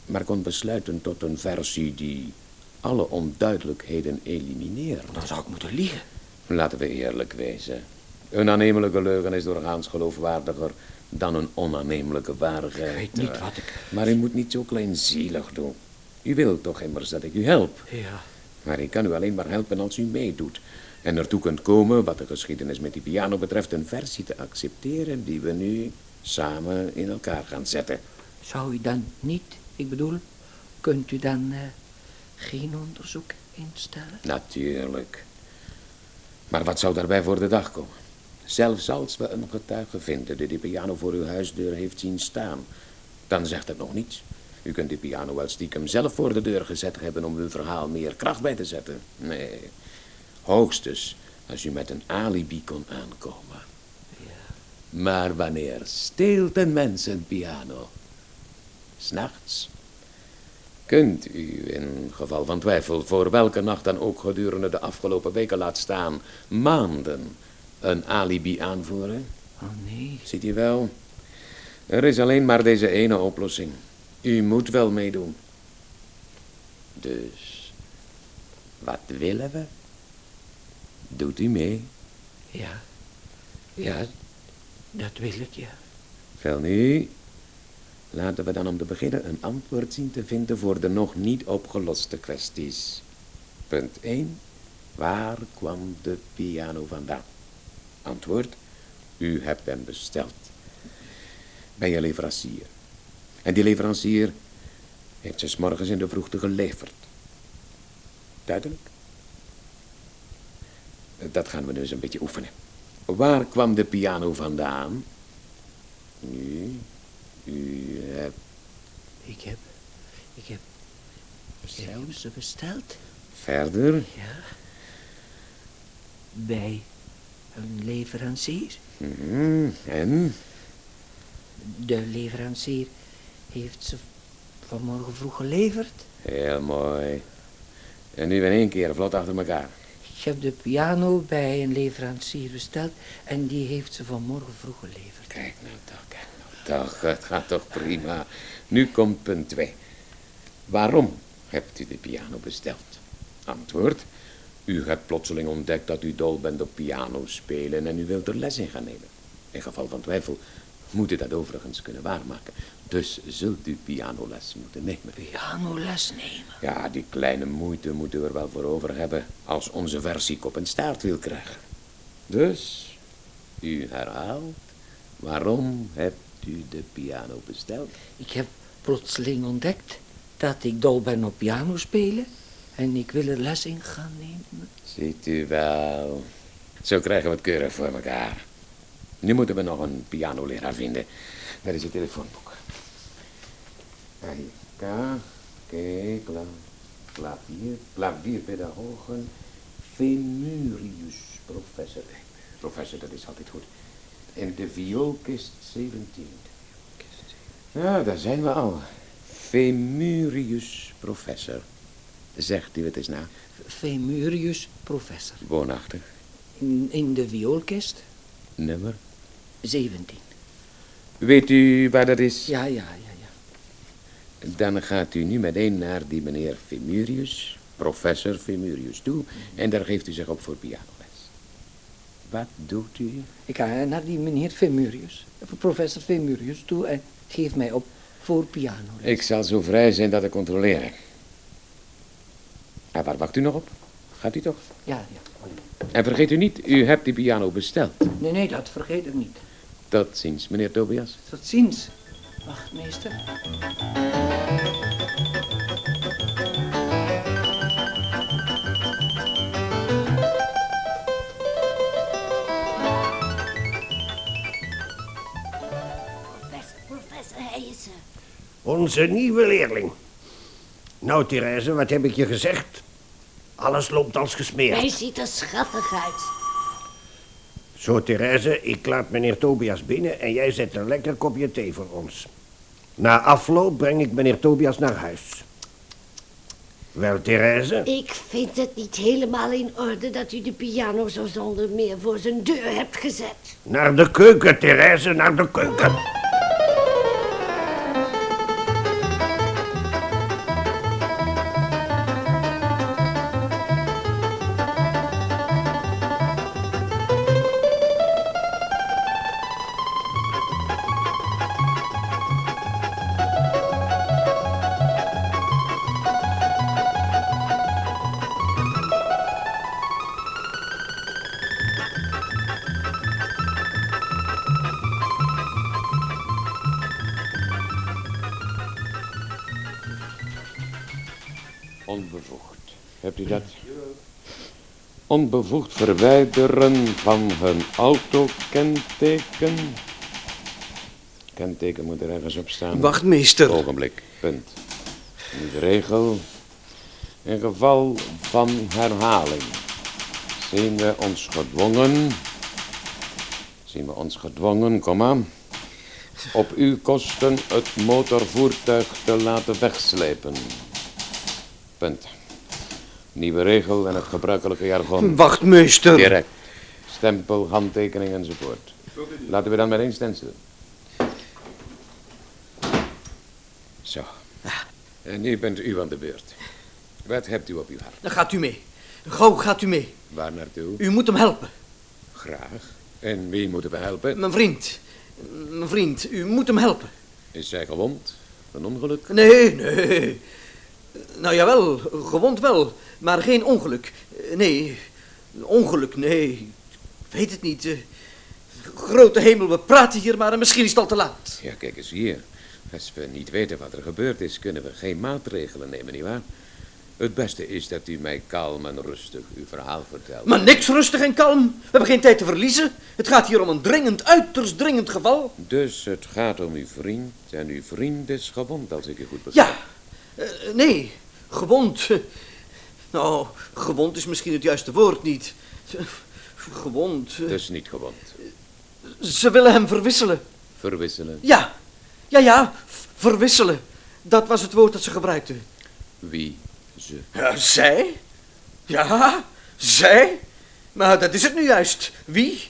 maar kon besluiten tot een versie die alle onduidelijkheden elimineert. Dan zou ik moeten liegen. Laten we eerlijk wezen. Een aannemelijke leugen is doorgaans geloofwaardiger dan een onaannemelijke waarheid. Ik weet niet wat ik... Maar u moet niet zo kleinzielig doen. U wilt toch immers dat ik u help. Ja, Maar ik kan u alleen maar helpen als u meedoet. En ertoe kunt komen, wat de geschiedenis met die piano betreft, een versie te accepteren die we nu samen in elkaar gaan zetten. zou u dan niet, ik bedoel, kunt u dan eh, geen onderzoek instellen? Natuurlijk. Maar wat zou daarbij voor de dag komen? Zelfs als we een getuige vinden die die piano voor uw huisdeur heeft zien staan, dan zegt het nog niets. U kunt die piano wel stiekem zelf voor de deur gezet hebben om uw verhaal meer kracht bij te zetten. Nee, hoogstens als u met een alibi kon aankomen. Maar wanneer steelt een mens een piano? S'nachts? Kunt u, in geval van twijfel, voor welke nacht dan ook gedurende de afgelopen weken laat staan, maanden, een alibi aanvoeren? Oh nee. Ziet u wel? Er is alleen maar deze ene oplossing. U moet wel meedoen. Dus, wat willen we? Doet u mee? Ja. Ja, dat wil ik, ja. Wel nu, laten we dan om te beginnen een antwoord zien te vinden voor de nog niet opgeloste kwesties. Punt 1. Waar kwam de piano vandaan? Antwoord, u hebt hem besteld. Bij je leverancier. En die leverancier heeft ze morgens in de vroegte geleverd. Duidelijk? Dat gaan we dus een beetje oefenen. Waar kwam de piano vandaan? Nu, u hebt Ik heb, ik heb, ik heb ze besteld. verder. Ja. Bij een leverancier. Mhm, En? De leverancier heeft ze vanmorgen vroeg geleverd. Heel mooi. En nu in één keer vlot achter elkaar. Ik heb de piano bij een leverancier besteld en die heeft ze vanmorgen vroeg geleverd. Kijk nou toch, toch. Het gaat toch prima. Nu komt punt 2. Waarom hebt u de piano besteld? Antwoord. U hebt plotseling ontdekt dat u dol bent op piano spelen en u wilt er les in gaan nemen. In geval van twijfel moet u dat overigens kunnen waarmaken. Dus zult u pianoles moeten nemen. Pianoles nemen? Ja, die kleine moeite moeten we er wel voor over hebben als onze versie kop en staart wil krijgen. Dus, u herhaalt, waarom hebt u de piano besteld? Ik heb plotseling ontdekt dat ik dol ben op piano spelen en ik wil er les in gaan nemen. Ziet u wel. Zo krijgen we het keurig voor elkaar. Nu moeten we nog een pianoleraar vinden. Daar is het telefoonboek. K, K, kla, klavier, klavierpedagogen, Femurius, professor. Professor, dat is altijd goed. En de vioolkist 17. Ja, daar zijn we al. Femurius, professor. Zegt u het eens na. Femurius, professor. Woonachtig. In, in de vioolkist Nummer. 17. Weet u waar dat is? Ja, ja, ja, ja. Dan gaat u nu meteen naar die meneer Femurius, professor Femurius toe. En daar geeft u zich op voor pianoles. Wat doet u? Ik ga naar die meneer Femurius, professor Femurius toe en geef mij op voor piano. Ik zal zo vrij zijn dat te controleren. En waar wacht u nog op? Gaat u toch? Ja, ja. En vergeet u niet, u hebt die piano besteld. Nee, nee, dat vergeet ik niet. Tot ziens, meneer Tobias. Tot ziens, wachtmeester. Onze nieuwe leerling. Nou, Therese, wat heb ik je gezegd? Alles loopt als gesmeerd. Hij ziet er schattig uit. Zo, Therese, ik laat meneer Tobias binnen en jij zet een lekker kopje thee voor ons. Na afloop breng ik meneer Tobias naar huis. Wel, Therese? Ik vind het niet helemaal in orde dat u de piano zo zonder meer voor zijn deur hebt gezet. Naar de keuken, Therese, naar de keuken. U dat? Onbevoegd verwijderen van hun autokenteken. Kenteken moet er ergens op staan. Wachtmeester. Ogenblik, punt. Nieuwe regel. In geval van herhaling zien we ons gedwongen. Zien we ons gedwongen, komma. Op uw kosten het motorvoertuig te laten wegslepen. Punt. Nieuwe regel en het gebruikelijke jargon. Wachtmeester. Direct. Stempel, handtekening enzovoort. Laten we dan meteen stencelen. Zo. En nu bent u aan de beurt. Wat hebt u op uw hart? Dan gaat u mee. Gauw gaat u mee. Waar naartoe? U moet hem helpen. Graag. En wie moeten we helpen? Mijn vriend. Mijn vriend, u moet hem helpen. Is zij gewond? Een ongeluk? Nee, nee. Nou jawel, gewond wel, maar geen ongeluk. Nee, Een ongeluk, nee. Ik weet het niet. eh. grote hemel, we praten hier maar en misschien is het al te laat. Ja, kijk eens hier. Als we niet weten wat er gebeurd is, kunnen we geen maatregelen nemen, nietwaar? Het beste is dat u mij kalm en rustig uw verhaal vertelt. Maar niks rustig en kalm. We hebben geen tijd te verliezen. Het gaat hier om een dringend, uiterst dringend geval. Dus het gaat om uw vriend en uw vriend is gewond, als ik u goed begrijp. Ja, eh, nee, gewond. Nou, gewond is misschien het juiste woord niet. Gewond. Dus niet gewond. Ze willen hem verwisselen. Verwisselen. Ja, ja, ja, verwisselen. Dat was het woord dat ze gebruikte. Wie? Ze. Ja, zij? Ja, zij? Maar dat is het nu juist. Wie?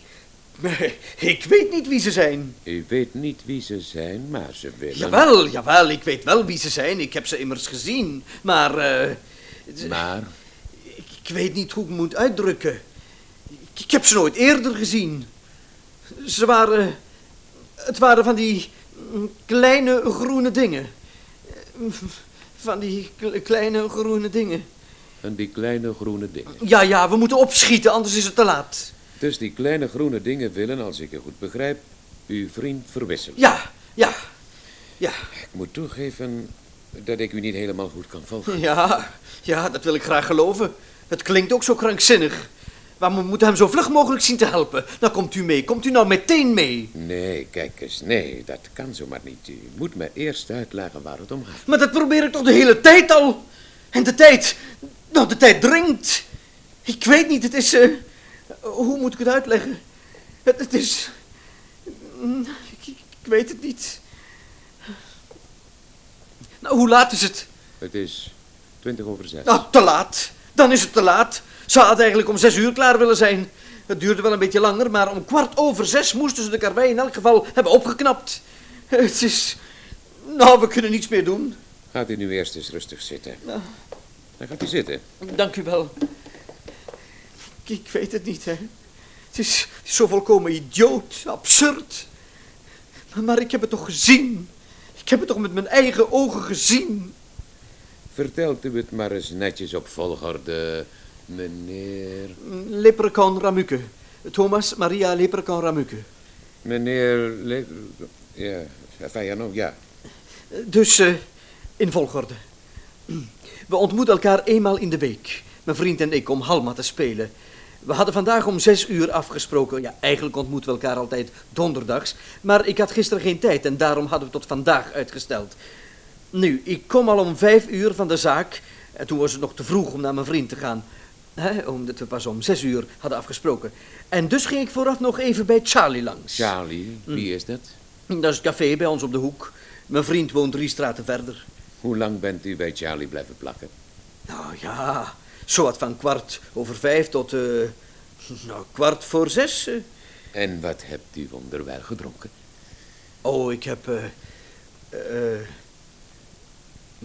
Ik weet niet wie ze zijn. U weet niet wie ze zijn, maar ze willen... Jawel, jawel, ik weet wel wie ze zijn. Ik heb ze immers gezien. Maar, eh, Maar? ik, ik weet niet hoe ik moet uitdrukken. Ik, ik heb ze nooit eerder gezien. Ze waren, het waren van die mm, kleine groene dingen. Van die kle- kleine groene dingen. En die kleine groene dingen. Ja, ja, we moeten opschieten, anders is het te laat. Dus die kleine groene dingen willen, als ik u goed begrijp, uw vriend verwisselen. Ja, ja, ja. Ik moet toegeven dat ik u niet helemaal goed kan volgen. Ja, ja, dat wil ik graag geloven. Het klinkt ook zo krankzinnig. Maar we moeten hem zo vlug mogelijk zien te helpen. Nou, komt u mee. Komt u nou meteen mee. Nee, kijk eens, nee, dat kan zomaar niet. U moet me eerst uitleggen waar het om gaat. Maar dat probeer ik toch de hele tijd al. En de tijd, nou, de tijd dringt. Ik weet niet, het is, eh, hoe moet ik het uitleggen? Het, het is, mm, ik weet het niet. Nou, hoe laat is het? Het is twintig over zes. Nou, te laat. Dan is het te laat. Ze had eigenlijk om zes uur klaar willen zijn. Het duurde wel een beetje langer, maar om kwart over zes moesten ze de karwei in elk geval hebben opgeknapt. Het is... Nou, we kunnen niets meer doen. Gaat u nu eerst eens rustig zitten. Nou. Dan gaat u zitten. Dank u wel. Ik, ik weet het niet, hè. Het is, het is zo volkomen idioot, absurd. Maar, maar ik heb het toch gezien. Ik heb het toch met mijn eigen ogen gezien. Vertelt u het maar eens netjes op volgorde, meneer... Leprechaun Ramuke. Thomas Maria Leprechaun Ramuke. Meneer... Le... Ja, Fayano, ja. Dus eh, in volgorde. We ontmoeten elkaar eenmaal in de week. Mijn vriend en ik om Halma te spelen. We hadden vandaag om zes uur afgesproken. Ja, eigenlijk ontmoeten we elkaar altijd donderdags. Maar ik had gisteren geen tijd en daarom hadden we tot vandaag uitgesteld. Nu, ik kom al om vijf uur van de zaak. En toen was het nog te vroeg om naar mijn vriend te gaan. Omdat we pas om zes uur hadden afgesproken. En dus ging ik vooraf nog even bij Charlie langs. Charlie, wie is dat? Dat is het café bij ons op de hoek. Mijn vriend woont drie straten verder. Hoe lang bent u bij Charlie blijven plakken? Nou ja, zowat van kwart over vijf tot eh, nou, kwart voor zes. eh. En wat hebt u onderwijl gedronken? Oh, ik heb... eh, eh,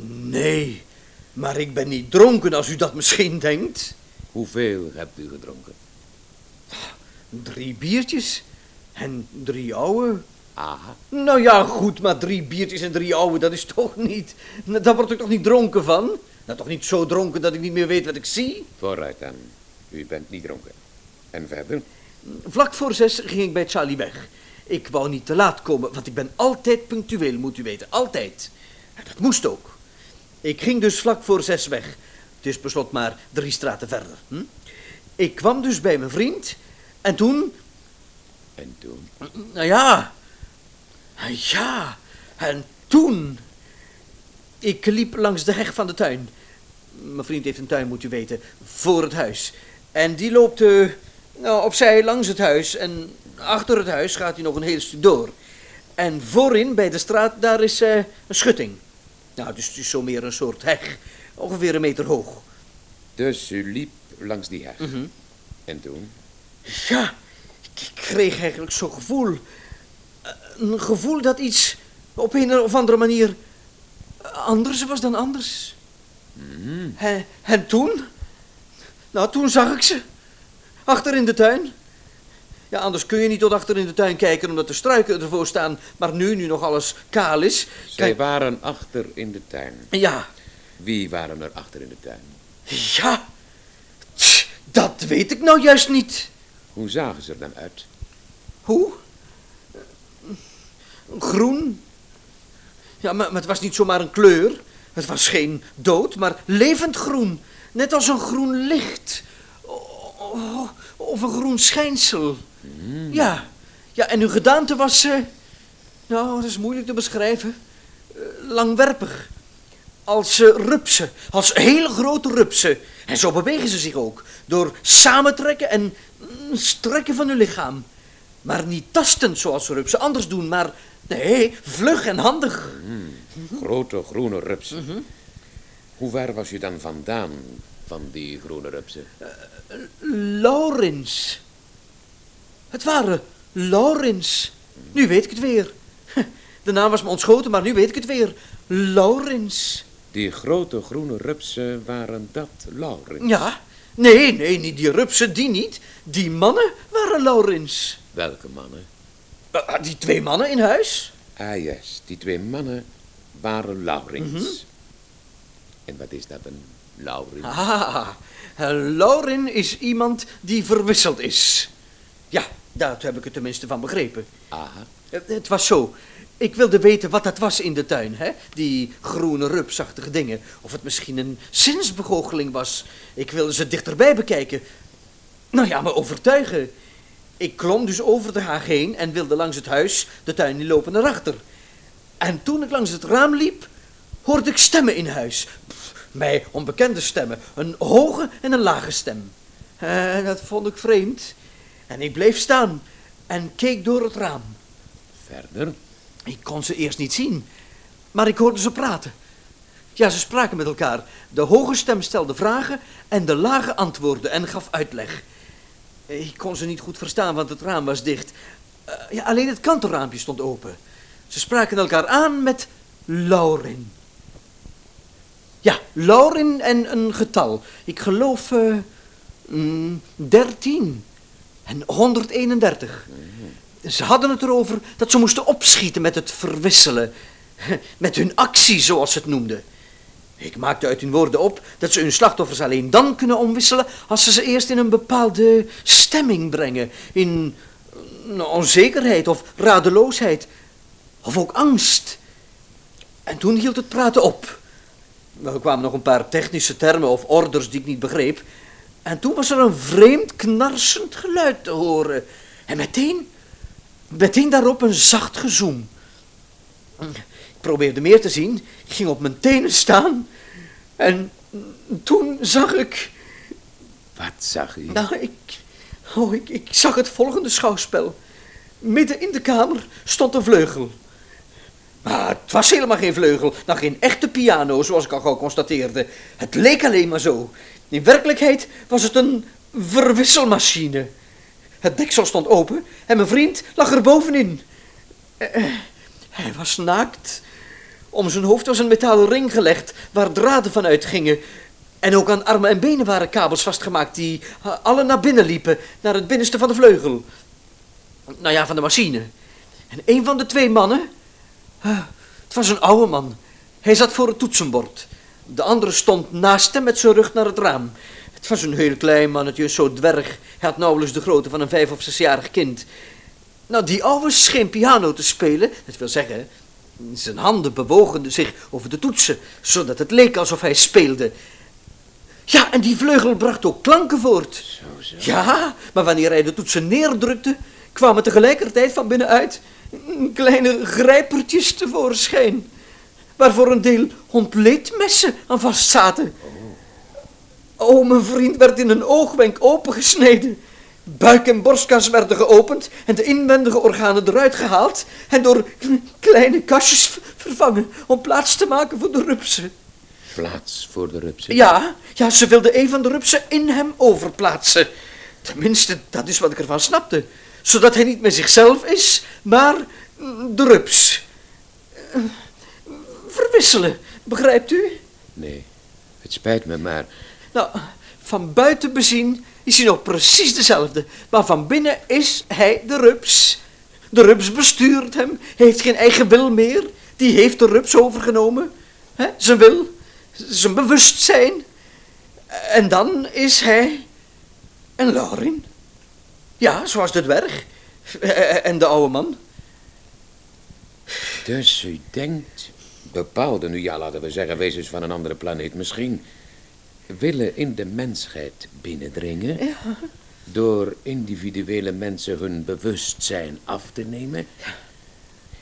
nee, maar ik ben niet dronken als u dat misschien denkt. Hoeveel hebt u gedronken? Drie biertjes en drie ouwe. Aha. Nou ja, goed, maar drie biertjes en drie ouwe, dat is toch niet... Daar word ik toch niet dronken van? Nou, toch niet zo dronken dat ik niet meer weet wat ik zie? Vooruit dan. U bent niet dronken. En verder? Vlak voor zes ging ik bij Charlie weg. Ik wou niet te laat komen, want ik ben altijd punctueel, moet u weten. Altijd. Dat moest ook. Ik ging dus vlak voor zes weg. Het is beslot maar drie straten verder. Hm? Ik kwam dus bij mijn vriend en toen... En toen? Nou ja... Ja, en toen... Ik liep langs de heg van de tuin. Mijn vriend heeft een tuin, moet u weten, voor het huis. En die loopt eh, nou, opzij langs het huis. En achter het huis gaat hij nog een heel stuk door. En voorin, bij de straat, daar is eh, een schutting. Nou, dus het is zo meer een soort heg. Ongeveer een meter hoog. Dus u liep langs die heg. Mhm. En toen? Ja, ik, ik kreeg eigenlijk zo'n gevoel. Eh, Een gevoel dat iets op een of andere manier anders was dan anders. En, en toen? Nou, toen zag ik ze. Achter in de tuin. Ja, anders kun je niet tot achter in de tuin kijken omdat de struiken ervoor staan. Maar nu, nu nog alles kaal is. Zij Kijk, waren achter in de tuin. ja, Wie waren er achter in de tuin? ja. Tch, Dat weet ik nou juist niet. Hoe zagen ze er dan uit? Hoe? Groen? Ja, maar, maar het was niet zomaar een kleur. Het was geen dood, maar levend groen. Net als een groen licht. Of een groen schijnsel. Ja. ja, en uw gedaante was... eh, nou, dat is moeilijk te beschrijven. Eh, langwerpig. Als eh, rupsen. Als hele grote rupsen. En zo bewegen ze zich ook. Door samentrekken en mm, strekken van hun lichaam. Maar niet tastend zoals rupsen anders doen, maar nee, vlug en handig. Grote groene rupsen. Hoe ver was je dan vandaan van die groene rupsen? Laurens. Het waren Laurens. Nu weet ik het weer. De naam was me ontschoten, maar nu weet ik het weer. Laurens. Die grote groene rupsen waren dat Laurens. Ja, nee, nee, niet die rupsen, die niet. Die mannen waren Laurens. Welke mannen? Ah, Die twee mannen in huis? Ah, yes, die twee mannen waren Laurens. En wat is dat, een Laurens? Ah, Lauren is iemand die verwisseld is. Ja, daar heb ik het tenminste van begrepen. Aha. Het, het was zo. Ik wilde weten wat dat was in de tuin, hè? Die groene rupsachtige dingen. Of het misschien een zinsbegoocheling was. Ik wilde ze dichterbij bekijken. Nou ja, me overtuigen. Ik klom dus over de haag heen en wilde langs het huis de tuin in lopen naar achter. En toen ik langs het raam liep, hoorde ik stemmen in huis. Pff, mij onbekende stemmen. Een hoge en een lage stem. Eh, dat vond ik vreemd. En ik bleef staan en keek door het raam. Verder? Ik kon ze eerst niet zien, maar ik hoorde ze praten. Ja, ze spraken met elkaar. De hoge stem stelde vragen en de lage antwoordde en gaf uitleg. Ik kon ze niet goed verstaan, want het raam was dicht. Eh, ja, alleen het kantelraampje stond open. Ze spraken elkaar aan met Laurin. Ja, Laurin en een getal. Ik geloof eh, mm, 13 en 131. Ze hadden het erover dat ze moesten opschieten met het verwisselen. Met hun actie, zoals ze het noemden. Ik maakte uit hun woorden op dat ze hun slachtoffers alleen dan kunnen omwisselen als ze ze eerst in een bepaalde stemming brengen. In eh, onzekerheid of radeloosheid. Of ook angst. En toen hield het praten op. Er kwamen nog een paar technische termen of orders die ik niet begreep. En toen was er een vreemd knarsend geluid te horen. En meteen, meteen daarop een zacht gezoem. Probeerde meer te zien. Ik ging op mijn tenen staan. En toen zag ik... Wat zag u? Nou, ik, oh, ik, ik zag het volgende schouwspel. Midden in de kamer stond een vleugel. Maar het was helemaal geen vleugel, nou geen echte piano, zoals ik al gauw constateerde. Het leek alleen maar zo. In werkelijkheid was het een verwisselmachine. Het deksel stond open en mijn vriend lag er bovenin. Eh, eh, hij was naakt. Om zijn hoofd was een metalen ring gelegd waar draden van uitgingen. En ook aan armen en benen waren kabels vastgemaakt die eh, alle naar binnen liepen, naar het binnenste van de vleugel. Nou ja, van de machine. En een van de twee mannen, eh, het was een oude man. Hij zat voor het toetsenbord. De andere stond naast hem met zijn rug naar het raam. Het was een heel klein mannetje, zo dwerg. Hij had nauwelijks de grootte van een vijf- of zesjarig kind. Nou, die oude scheen piano te spelen. Dat wil zeggen, zijn handen bewogen zich over de toetsen, zodat het leek alsof hij speelde. Ja, en die vleugel bracht ook klanken voort. Ja, maar wanneer hij de toetsen neerdrukte, kwamen tegelijkertijd van binnenuit kleine grijpertjes tevoorschijn. Waar voor een deel ontleedmessen aan vast zaten. Oh, mijn vriend werd in een oogwenk opengesneden. Buik en borstkas werden geopend en de inwendige organen eruit gehaald en door kleine kastjes vervangen om plaats te maken voor de rupsen. Plaats voor de rupsen? Ja, ja, ze wilde een van de rupsen in hem overplaatsen. Tenminste, dat is wat ik ervan snapte. Zodat hij niet meer zichzelf is, maar de rups. Verwisselen, begrijpt u? Nee, het spijt me, maar Nou, van buiten bezien is hij nog precies dezelfde. Maar van binnen is hij de rups. De rups bestuurt hem, heeft geen eigen wil meer. Die heeft de rups overgenomen. hè, zijn wil, zijn bewustzijn. En dan is hij En Laurin? Ja, zoals de dwerg. Eh, En de oude man. Dus u denkt, bepaalde, nu ja, laten we zeggen, wezens van een andere planeet misschien, willen in de mensheid binnendringen? Ja. Door individuele mensen hun bewustzijn af te nemen?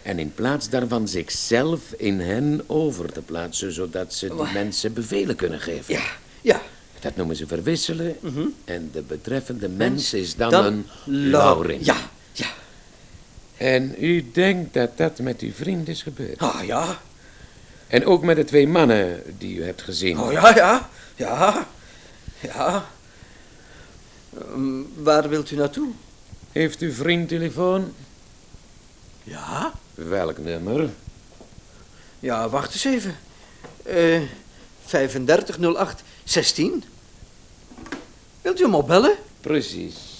En in plaats daarvan zichzelf in hen over te plaatsen, zodat ze die Wa- mensen bevelen kunnen geven. Ja, ja. Dat noemen ze verwisselen. Mhm. En de betreffende mens is dan, Dan een Lau- Laurin. Ja, ja. En u denkt dat dat met uw vriend is gebeurd? Ah, ja. En ook met de twee mannen die u hebt gezien? Oh ja, ja. Ja. Ja. Ehm, waar wilt u naartoe? Heeft uw vriend telefoon? Ja. Welk nummer? Ja, wacht eens even. Eh 3508 16. Wilt u hem opbellen? Precies.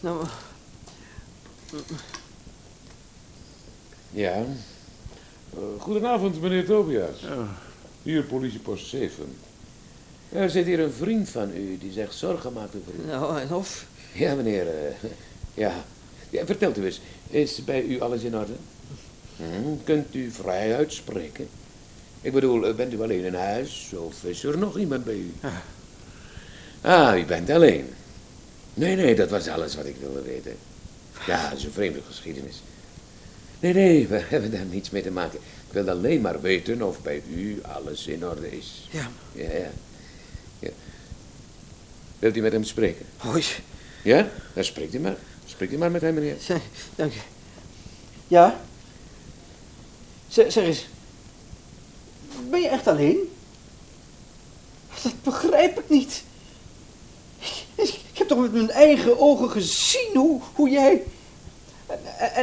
Nou, Ja. Eh, goedenavond, meneer Tobias. Hier, politiepost 7. Er zit hier een vriend van u die zich zorgen maakt over u. nou en of? Ja, meneer. eh, ja. ja. Vertelt u eens, is bij u alles in orde? Hm, kunt u vrij uitspreken? Ik bedoel, eh, bent u alleen in huis of is er nog iemand bij u? Ah, u bent alleen. Nee, nee, dat was alles wat ik wilde weten. Ja, dat is een vreemde geschiedenis. Nee, nee, we hebben daar niets mee te maken. Ik wil alleen maar weten of bij u alles in orde is. Ja. Ja, ja. ja. Wilt u met hem spreken? Hoi. Ja? Dan spreekt u maar. Spreekt u maar met hem, meneer. Dank u. Ja? Zeg, zeg eens. Ben je echt alleen? Dat begrijp ik niet. Ik, heb toch met mijn eigen ogen gezien hoe, hoe jij...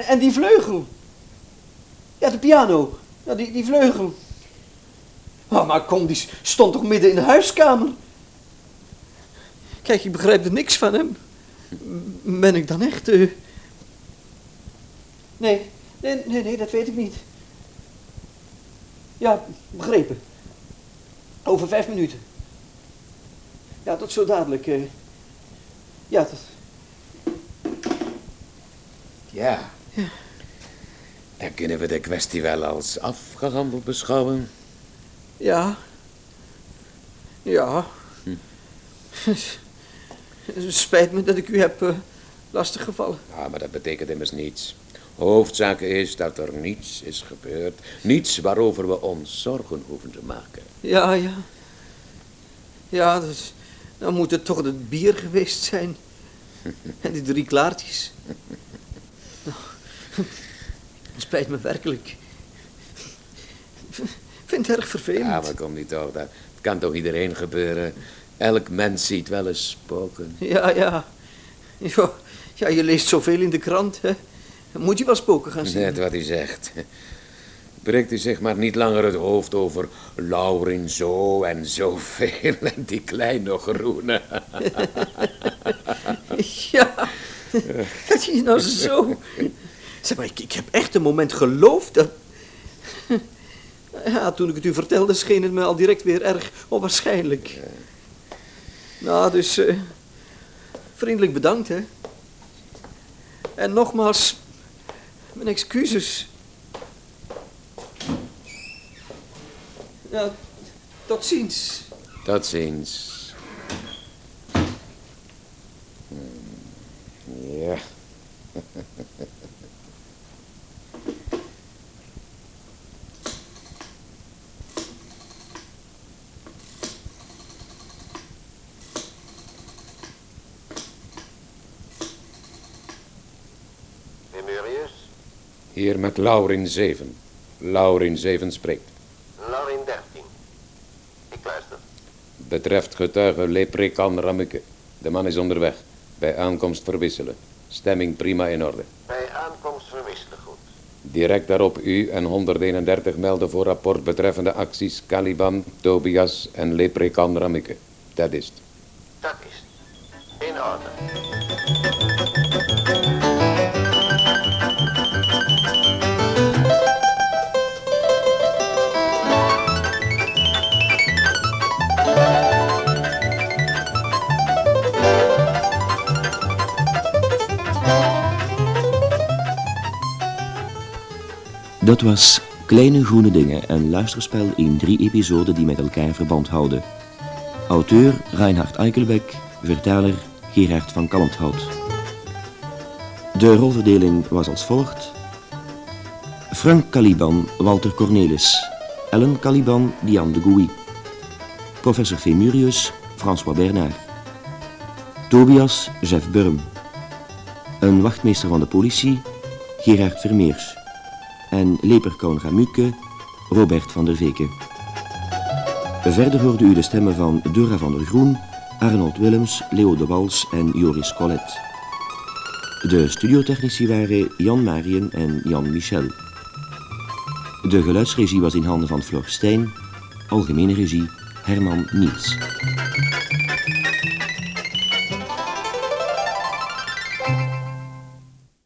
En, die vleugel. Ja, de piano. Ja, die, die vleugel. Oh, maar kom, die stond toch midden in de huiskamer? Kijk, ik begrijp er niks van hem. Ben ik dan echt... eh, Nee, nee, nee, nee, dat weet ik niet. Ja, begrepen. Over vijf minuten. Ja, tot zo dadelijk. eh. Ja, tot... Ja. Dan kunnen we de kwestie wel als afgehandeld beschouwen. Ja. Ja. Spijt me dat ik u heb eh, lastiggevallen. Ja, maar dat betekent immers niets. Hoofdzaak is dat er niets is gebeurd. Niets waarover we ons zorgen hoeven te maken. Ja, ja. Ja, dus, dan moet het toch het bier geweest zijn. En die drie klaartjes. Nou, spijt me werkelijk. Ik vind het erg vervelend. Ja, maar kom niet toch. Dat het kan toch iedereen gebeuren. Elk mens ziet wel eens spoken. Ja, ja. Ja, je leest zoveel in de krant, hè. Moet je wel spoken gaan zien. Net wat hij zegt. Breekt u zich maar niet langer het hoofd over Laurin zo en zoveel en die kleine groene. Ja, dat je nou zo... Zeg maar, ik, ik heb echt een moment geloofd dat... Ja, toen ik het u vertelde, scheen het me al direct weer erg onwaarschijnlijk. Nou, dus... eh, vriendelijk bedankt, hè. En nogmaals, mijn excuses. Ja, tot ziens. Tot ziens. Hmm, Ja. Hier met Laurin 7. Laurin 7 spreekt. Laurin 13. Ik luister. Betreft getuige Leprekan Ramuke. De man is onderweg. Bij aankomst verwisselen. Stemming prima in orde. Bij aankomst verwisselen goed. Direct daarop u en 131 melden voor rapport betreffende acties Caliban, Tobias en Leprekan Ramuke. Dat is het. Dat is het. In orde. Dat was Kleine Groene Dingen, een luisterspel in drie episoden die met elkaar verband houden. Auteur Reinhard Eichelbeck, vertaler Gerard van Kalmthout. De rolverdeling was als volgt. Frank Caliban, Walter Cornelis. Ellen Caliban, Diane de Gouy. Professor Femurius, François Bernard. Tobias, Jeff Burm. Een wachtmeester van de politie, Gerard Vermeers. En leperkoon Ramuke, Robert van der Veken. Verder hoorde u de stemmen van Dora van der Groen, Arnold Willems, Leo de Wals en Joris Collet. De studiotechnici waren Jan Marien en Jan Michel. De geluidsregie was in handen van Flor Stijn, algemene regie Herman Niels.